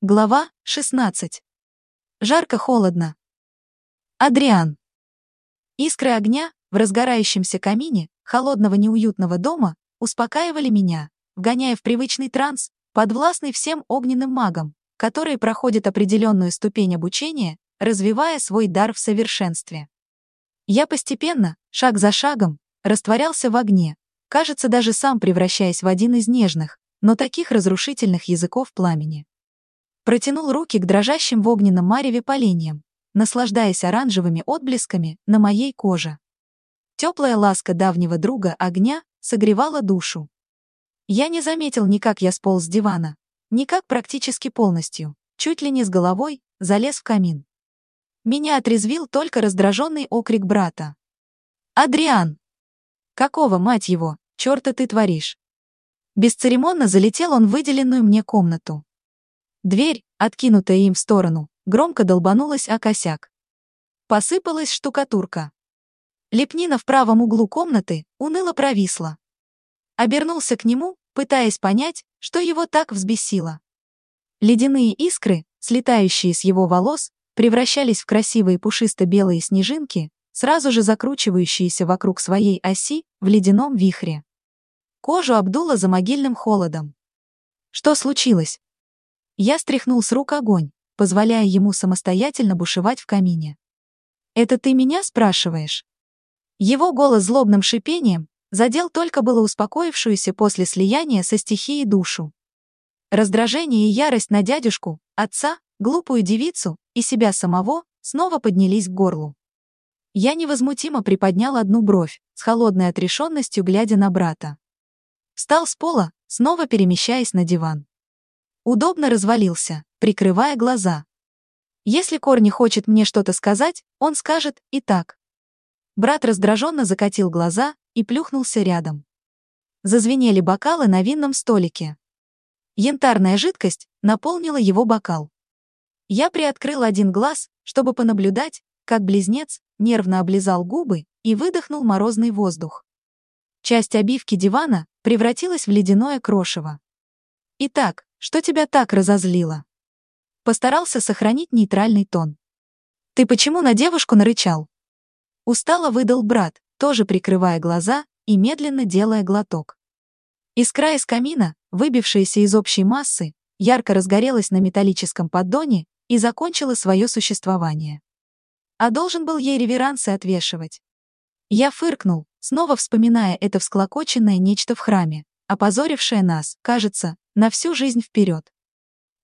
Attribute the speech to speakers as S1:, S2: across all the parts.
S1: Глава 16. Жарко-холодно. Адриан. Искры огня в разгорающемся камине холодного неуютного дома успокаивали меня, вгоняя в привычный транс, подвластный всем огненным магам, которые проходят определенную ступень обучения, развивая свой дар в совершенстве. Я постепенно, шаг за шагом, растворялся в огне, кажется, даже сам превращаясь в один из нежных, но таких разрушительных языков пламени. Протянул руки к дрожащим в огненном мареве поленьям, наслаждаясь оранжевыми отблесками на моей коже. Теплая ласка давнего друга огня согревала душу. Я не заметил ни как я сполз с дивана, ни как практически полностью, чуть ли не с головой, залез в камин. Меня отрезвил только раздраженный окрик брата. «Адриан! Какого, мать его, черта ты творишь?» Бесцеремонно залетел он в выделенную мне комнату. Дверь, откинутая им в сторону, громко долбанулась о косяк. Посыпалась штукатурка. Лепнина в правом углу комнаты уныло провисла. Обернулся к нему, пытаясь понять, что его так взбесило. Ледяные искры, слетающие с его волос, превращались в красивые пушисто-белые снежинки, сразу же закручивающиеся вокруг своей оси в ледяном вихре. Кожу обдуло за могильным холодом. Что случилось? Я стряхнул с рук огонь, позволяя ему самостоятельно бушевать в камине. «Это ты меня спрашиваешь?» Его голос злобным шипением задел только было успокоившуюся после слияния со стихией душу. Раздражение и ярость на дядюшку, отца, глупую девицу и себя самого снова поднялись к горлу. Я невозмутимо приподнял одну бровь, с холодной отрешенностью глядя на брата. Встал с пола, снова перемещаясь на диван. Удобно развалился, прикрывая глаза. Если Корни хочет мне что-то сказать, он скажет и так. Брат раздраженно закатил глаза и плюхнулся рядом. Зазвенели бокалы на винном столике. Янтарная жидкость наполнила его бокал. Я приоткрыл один глаз, чтобы понаблюдать, как близнец нервно облизал губы и выдохнул морозный воздух. Часть обивки дивана превратилась в ледяное крошево. Итак, что тебя так разозлило? Постарался сохранить нейтральный тон. Ты почему на девушку нарычал? Устало выдал брат, тоже прикрывая глаза и медленно делая глоток. Искра из камина, выбившаяся из общей массы, ярко разгорелась на металлическом поддоне и закончила свое существование. А должен был ей реверансы отвешивать. Я фыркнул, снова вспоминая это всклокоченное нечто в храме, опозорившее нас, кажется, на всю жизнь вперед.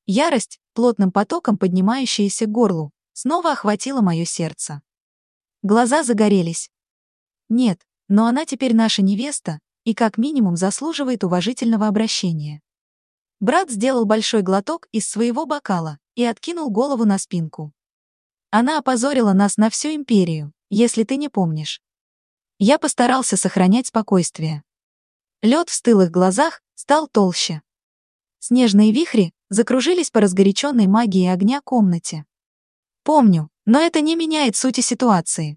S1: Ярость, плотным потоком поднимающаяся к горлу, снова охватила мое сердце. Глаза загорелись. Нет, но она теперь наша невеста и как минимум заслуживает уважительного обращения. Брат сделал большой глоток из своего бокала и откинул голову на спинку. Она опозорила нас на всю империю, если ты не помнишь. Я постарался сохранять спокойствие. Лед в стылых глазах стал толще. Снежные вихри закружились по разгоряченной магии огня комнате. Помню, но это не меняет сути ситуации.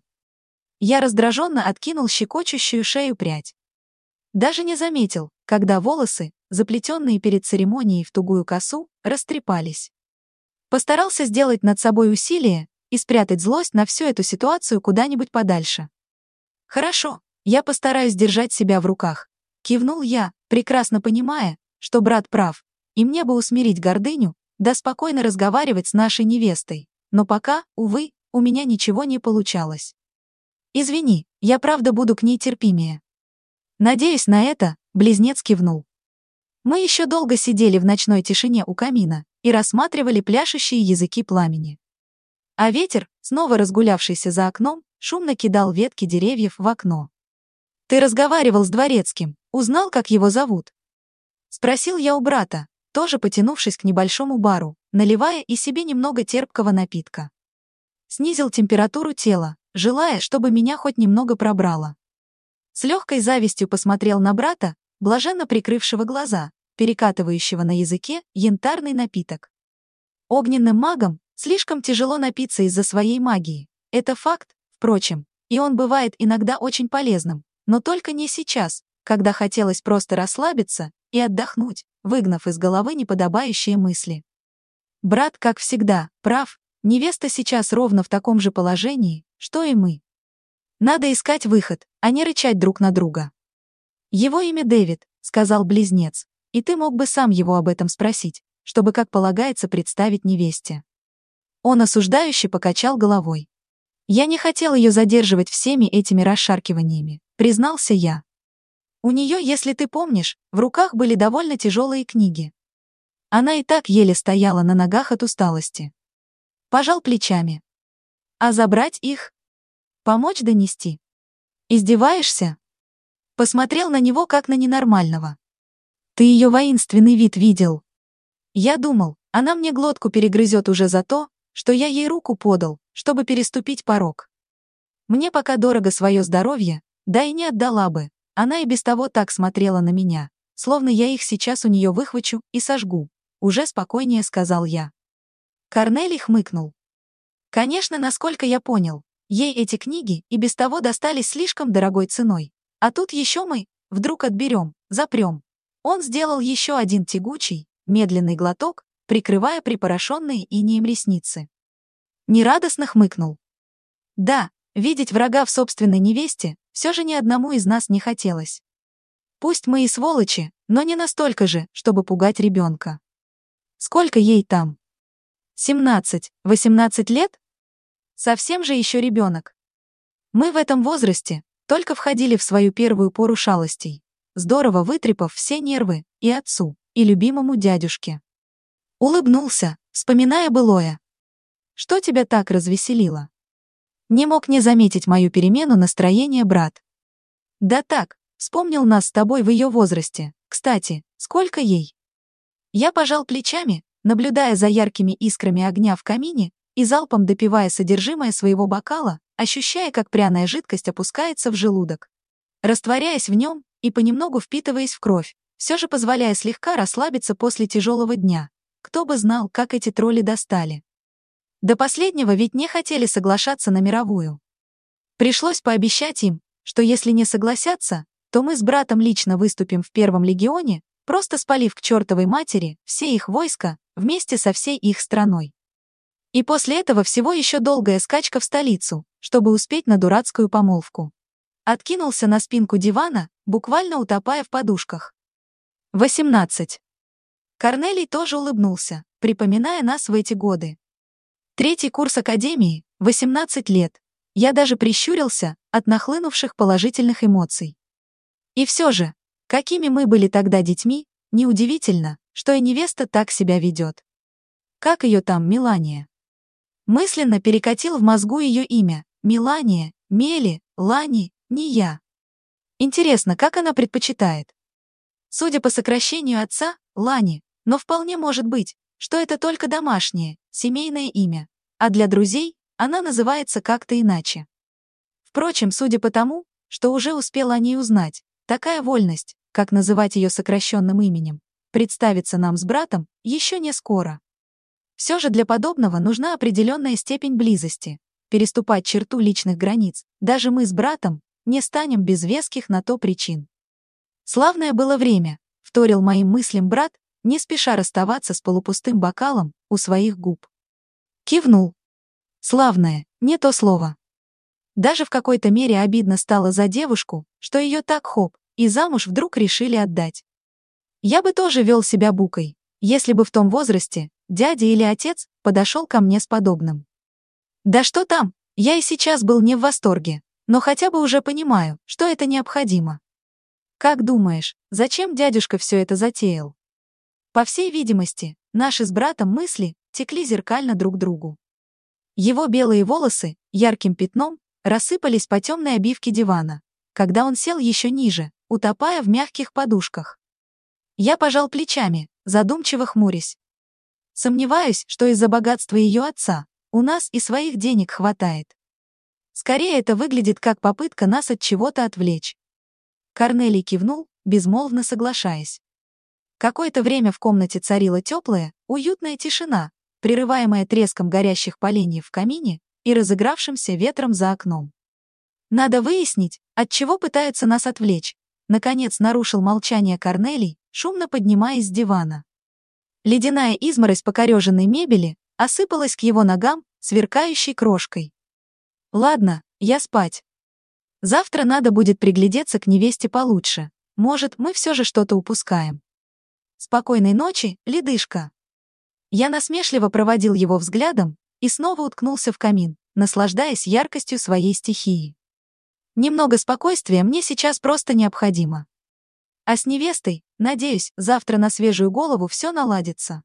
S1: Я раздраженно откинул щекочущую шею прядь. Даже не заметил, когда волосы, заплетенные перед церемонией в тугую косу, растрепались. Постарался сделать над собой усилие и спрятать злость на всю эту ситуацию куда-нибудь подальше. Хорошо, я постараюсь держать себя в руках. Кивнул я, прекрасно понимая, что брат прав, и мне бы усмирить гордыню, да спокойно разговаривать с нашей невестой. Но пока, увы, у меня ничего не получалось. Извини, я правда буду к ней терпимее. Надеюсь на это, близнец кивнул. Мы еще долго сидели в ночной тишине у камина и рассматривали пляшущие языки пламени. А ветер, снова разгулявшийся за окном, шумно кидал ветки деревьев в окно. «Ты разговаривал с дворецким, узнал, как его зовут?» Спросил я у брата, тоже потянувшись к небольшому бару, наливая и себе немного терпкого напитка. Снизил температуру тела, желая, чтобы меня хоть немного пробрало. С легкой завистью посмотрел на брата, блаженно прикрывшего глаза, перекатывающего на языке янтарный напиток. Огненным магом слишком тяжело напиться из-за своей магии. Это факт, впрочем, и он бывает иногда очень полезным, но только не сейчас, когда хотелось просто расслабиться и отдохнуть выгнав из головы неподобающие мысли. Брат, как всегда, прав, невеста сейчас ровно в таком же положении, что и мы. Надо искать выход, а не рычать друг на друга. Его имя Дэвид, сказал близнец, и ты мог бы сам его об этом спросить, чтобы, как полагается, представить невесте. Он осуждающе покачал головой. Я не хотел ее задерживать всеми этими расшаркиваниями, признался я. У нее, если ты помнишь, в руках были довольно тяжелые книги. Она и так еле стояла на ногах от усталости. Пожал плечами. А забрать их? Помочь донести? Издеваешься? Посмотрел на него как на ненормального. Ты ее воинственный вид видел. Я думал, она мне глотку перегрызет уже за то, что я ей руку подал, чтобы переступить порог. Мне пока дорого свое здоровье, да и не отдала бы, она и без того так смотрела на меня, словно я их сейчас у нее выхвачу и сожгу. Уже спокойнее сказал я. Корнелий хмыкнул. Конечно, насколько я понял, ей эти книги и без того достались слишком дорогой ценой. А тут еще мы, вдруг отберем, запрем. Он сделал еще один тягучий, медленный глоток, прикрывая припорошенные инеем ресницы. Нерадостно хмыкнул. Да, видеть врага в собственной невесте все же ни одному из нас не хотелось. Пусть мы и сволочи, но не настолько же, чтобы пугать ребенка. Сколько ей там? 17, 18 лет? Совсем же еще ребенок. Мы в этом возрасте только входили в свою первую пору шалостей, здорово вытрепав все нервы и отцу, и любимому дядюшке. Улыбнулся, вспоминая былое. Что тебя так развеселило? Не мог не заметить мою перемену настроения брат. Да так, вспомнил нас с тобой в ее возрасте. Кстати, сколько ей? Я пожал плечами, наблюдая за яркими искрами огня в камине и залпом допивая содержимое своего бокала, ощущая, как пряная жидкость опускается в желудок. Растворяясь в нем и понемногу впитываясь в кровь, все же позволяя слегка расслабиться после тяжелого дня. Кто бы знал, как эти тролли достали. До последнего ведь не хотели соглашаться на мировую. Пришлось пообещать им, что если не согласятся, то мы с братом лично выступим в первом легионе просто спалив к чертовой матери все их войска вместе со всей их страной. И после этого всего еще долгая скачка в столицу, чтобы успеть на дурацкую помолвку. Откинулся на спинку дивана, буквально утопая в подушках. 18. Корнелий тоже улыбнулся, припоминая нас в эти годы. Третий курс академии, 18 лет. Я даже прищурился от нахлынувших положительных эмоций. И все же, Какими мы были тогда детьми, неудивительно, что и невеста так себя ведет. Как ее там, Милания? Мысленно перекатил в мозгу ее имя. Милания, Мели, Лани, не я. Интересно, как она предпочитает? Судя по сокращению отца, Лани, но вполне может быть, что это только домашнее, семейное имя, а для друзей она называется как-то иначе. Впрочем, судя по тому, что уже успела о ней узнать, такая вольность, как называть ее сокращенным именем, представиться нам с братом еще не скоро. Все же для подобного нужна определенная степень близости. Переступать черту личных границ, даже мы с братом, не станем без веских на то причин. Славное было время, вторил моим мыслям брат, не спеша расставаться с полупустым бокалом у своих губ. Кивнул. Славное, не то слово. Даже в какой-то мере обидно стало за девушку, что ее так хоп, и замуж вдруг решили отдать. Я бы тоже вел себя букой, если бы в том возрасте дядя или отец подошел ко мне с подобным. Да что там, я и сейчас был не в восторге, но хотя бы уже понимаю, что это необходимо. Как думаешь, зачем дядюшка все это затеял? По всей видимости, наши с братом мысли текли зеркально друг другу. Его белые волосы ярким пятном рассыпались по темной обивке дивана, когда он сел еще ниже, утопая в мягких подушках. Я пожал плечами, задумчиво хмурясь. Сомневаюсь, что из-за богатства ее отца у нас и своих денег хватает. Скорее это выглядит как попытка нас от чего-то отвлечь. Корнелий кивнул, безмолвно соглашаясь. Какое-то время в комнате царила теплая, уютная тишина, прерываемая треском горящих поленьев в камине и разыгравшимся ветром за окном. Надо выяснить, от чего пытаются нас отвлечь, Наконец нарушил молчание Корнелий, шумно поднимаясь с дивана. Ледяная изморозь покореженной мебели осыпалась к его ногам, сверкающей крошкой. Ладно, я спать. Завтра надо будет приглядеться к невесте получше. Может, мы все же что-то упускаем. Спокойной ночи, ледышка. Я насмешливо проводил его взглядом и снова уткнулся в камин, наслаждаясь яркостью своей стихии. Немного спокойствия мне сейчас просто необходимо. А с невестой, надеюсь, завтра на свежую голову все наладится.